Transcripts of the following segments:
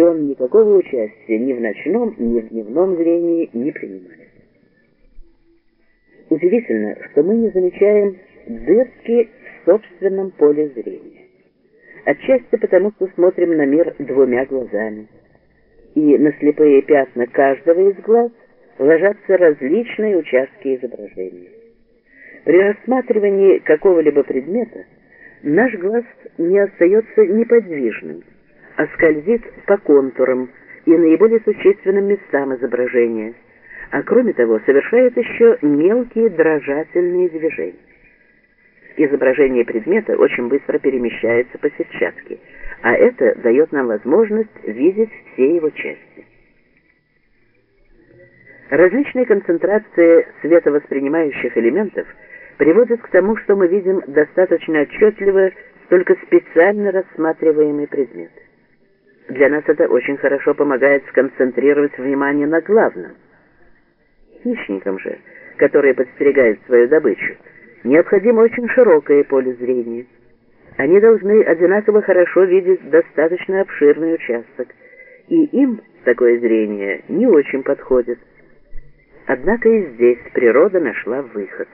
он никакого участия ни в ночном, ни в дневном зрении не принимает. Удивительно, что мы не замечаем дырки в собственном поле зрения. Отчасти потому, что смотрим на мир двумя глазами. И на слепые пятна каждого из глаз ложатся различные участки изображения. При рассматривании какого-либо предмета наш глаз не остается неподвижным, а скользит по контурам и наиболее существенным местам изображения, а кроме того совершает еще мелкие дрожательные движения. Изображение предмета очень быстро перемещается по сетчатке, а это дает нам возможность видеть все его части. Различные концентрации световоспринимающих элементов приводят к тому, что мы видим достаточно отчетливо только специально рассматриваемый предмет. Для нас это очень хорошо помогает сконцентрировать внимание на главном. Хищникам же, которые подстерегают свою добычу, необходимо очень широкое поле зрения. Они должны одинаково хорошо видеть достаточно обширный участок, и им такое зрение не очень подходит. Однако и здесь природа нашла выход.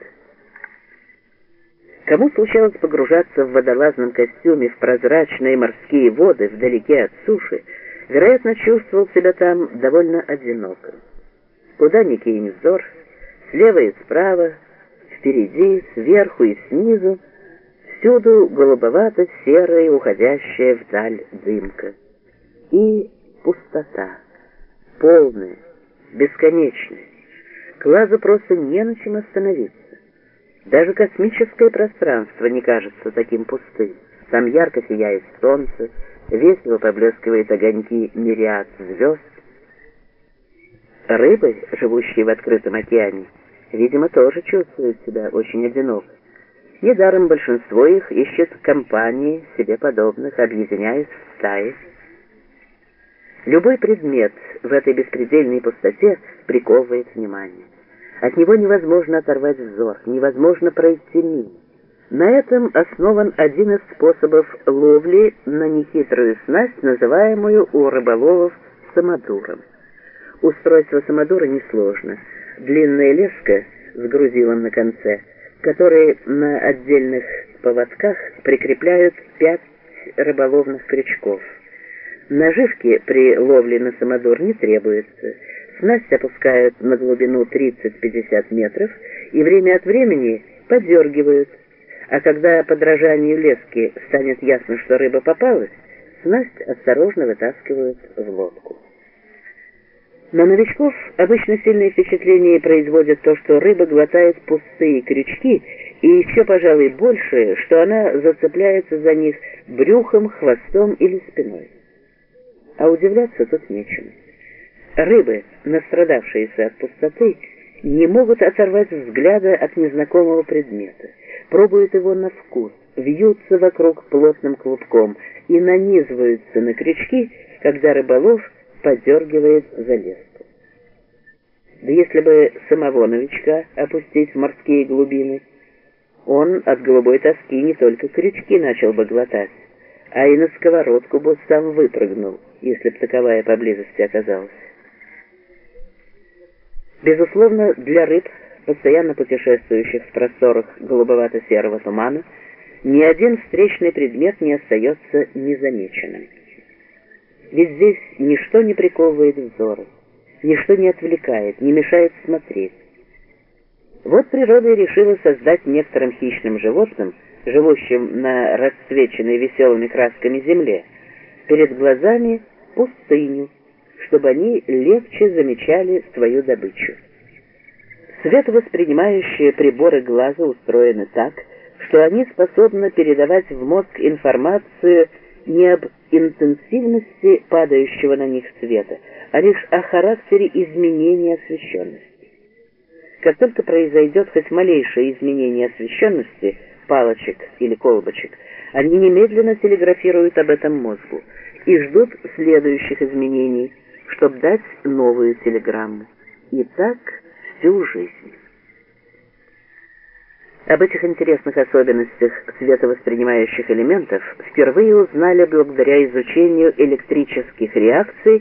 Кому случалось погружаться в водолазном костюме в прозрачные морские воды вдалеке от суши, вероятно, чувствовал себя там довольно одиноко. Куда ни кинь взор, слева и справа, впереди, сверху и снизу, всюду голубовато-серая, уходящая вдаль дымка. И пустота, полная, бесконечная. Глазу просто не на чем остановиться. Даже космическое пространство не кажется таким пустым. Там ярко сияет солнце, весело поблескивают огоньки мириад звезд. Рыбы, живущие в открытом океане, видимо, тоже чувствуют себя очень одиноко. Недаром большинство их ищет компании себе подобных, объединяясь в стаи. Любой предмет в этой беспредельной пустоте приковывает внимание. От него невозможно оторвать взор, невозможно пройти мимо. На этом основан один из способов ловли на нехитрую снасть, называемую у рыболовов самодуром. Устройство самодура несложно. Длинная леска с грузилом на конце, которые на отдельных поводках прикрепляют пять рыболовных крючков. Наживки при ловле на самодур не требуется. Снасть опускают на глубину 30-50 метров и время от времени подергивают. А когда по дрожанию лески станет ясно, что рыба попалась, снасть осторожно вытаскивают в лодку. На новичков обычно сильное впечатление производит то, что рыба глотает пустые крючки, и еще, пожалуй, больше, что она зацепляется за них брюхом, хвостом или спиной. А удивляться тут нечему. Рыбы, настрадавшиеся от пустоты, не могут оторвать взгляда от незнакомого предмета, пробуют его на вкус, вьются вокруг плотным клубком и нанизываются на крючки, когда рыболов подергивает за леску. Да если бы самого новичка опустить в морские глубины, он от голубой тоски не только крючки начал бы глотать, а и на сковородку бы сам выпрыгнул, если б таковая поблизости оказалась. Безусловно, для рыб, постоянно путешествующих в просторах голубовато-серого тумана, ни один встречный предмет не остается незамеченным. Ведь здесь ничто не приковывает взоры, ничто не отвлекает, не мешает смотреть. Вот природа решила создать некоторым хищным животным, живущим на расцвеченной веселыми красками земле, перед глазами пустыню, чтобы они легче замечали свою добычу. Световоспринимающие приборы глаза устроены так, что они способны передавать в мозг информацию не об интенсивности падающего на них света, а лишь о характере изменения освещенности. Как только произойдет хоть малейшее изменение освещенности, палочек или колбочек, они немедленно телеграфируют об этом мозгу и ждут следующих изменений – чтобы дать новую телеграмму. И так всю жизнь. Об этих интересных особенностях световоспринимающих элементов впервые узнали благодаря изучению электрических реакций